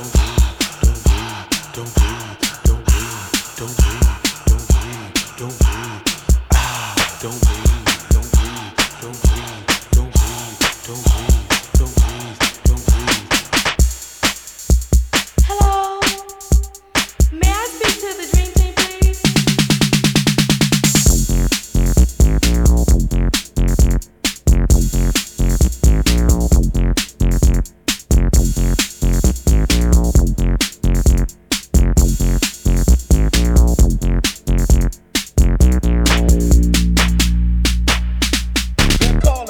Don't breathe. don't breathe, don't breathe, don't breathe.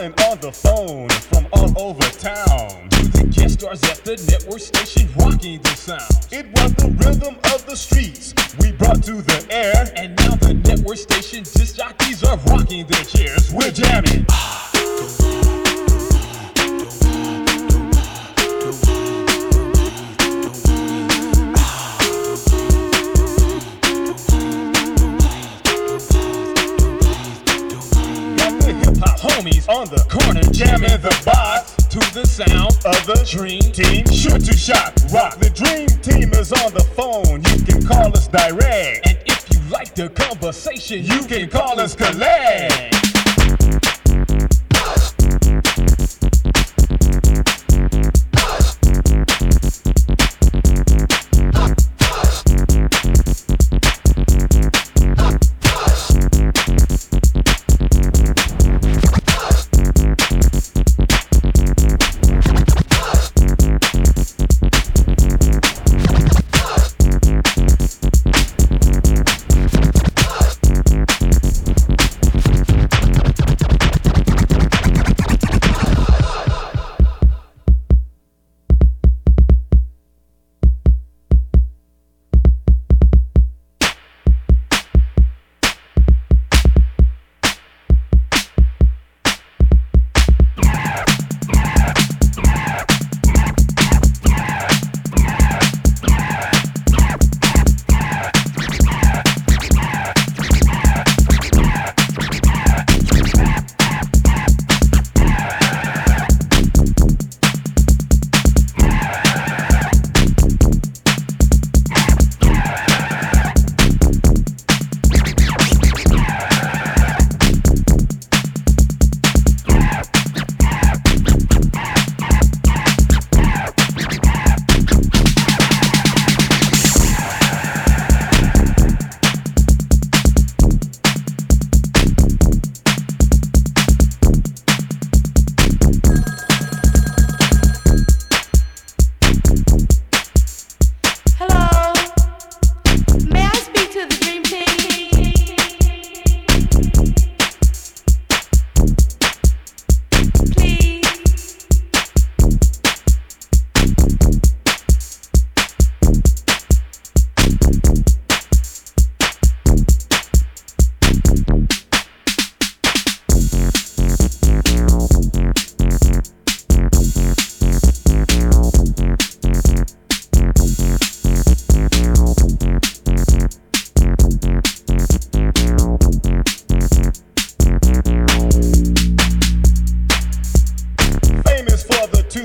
calling on the phone from all over town. The guest stars at the network station rocking the sound. It was the rhythm of the streets we brought to the air, and now the network station disc jockeys are rocking their chairs. We're jamming. Jamming the box to the sound of the Dream Team. Shoot to shot rock. The Dream Team is on the phone. You can call us direct. And if you like the conversation, you can call us collect.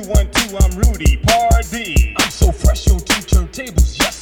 212, I'm Rudy Pardee. I'm so fresh, your two turntables, yes.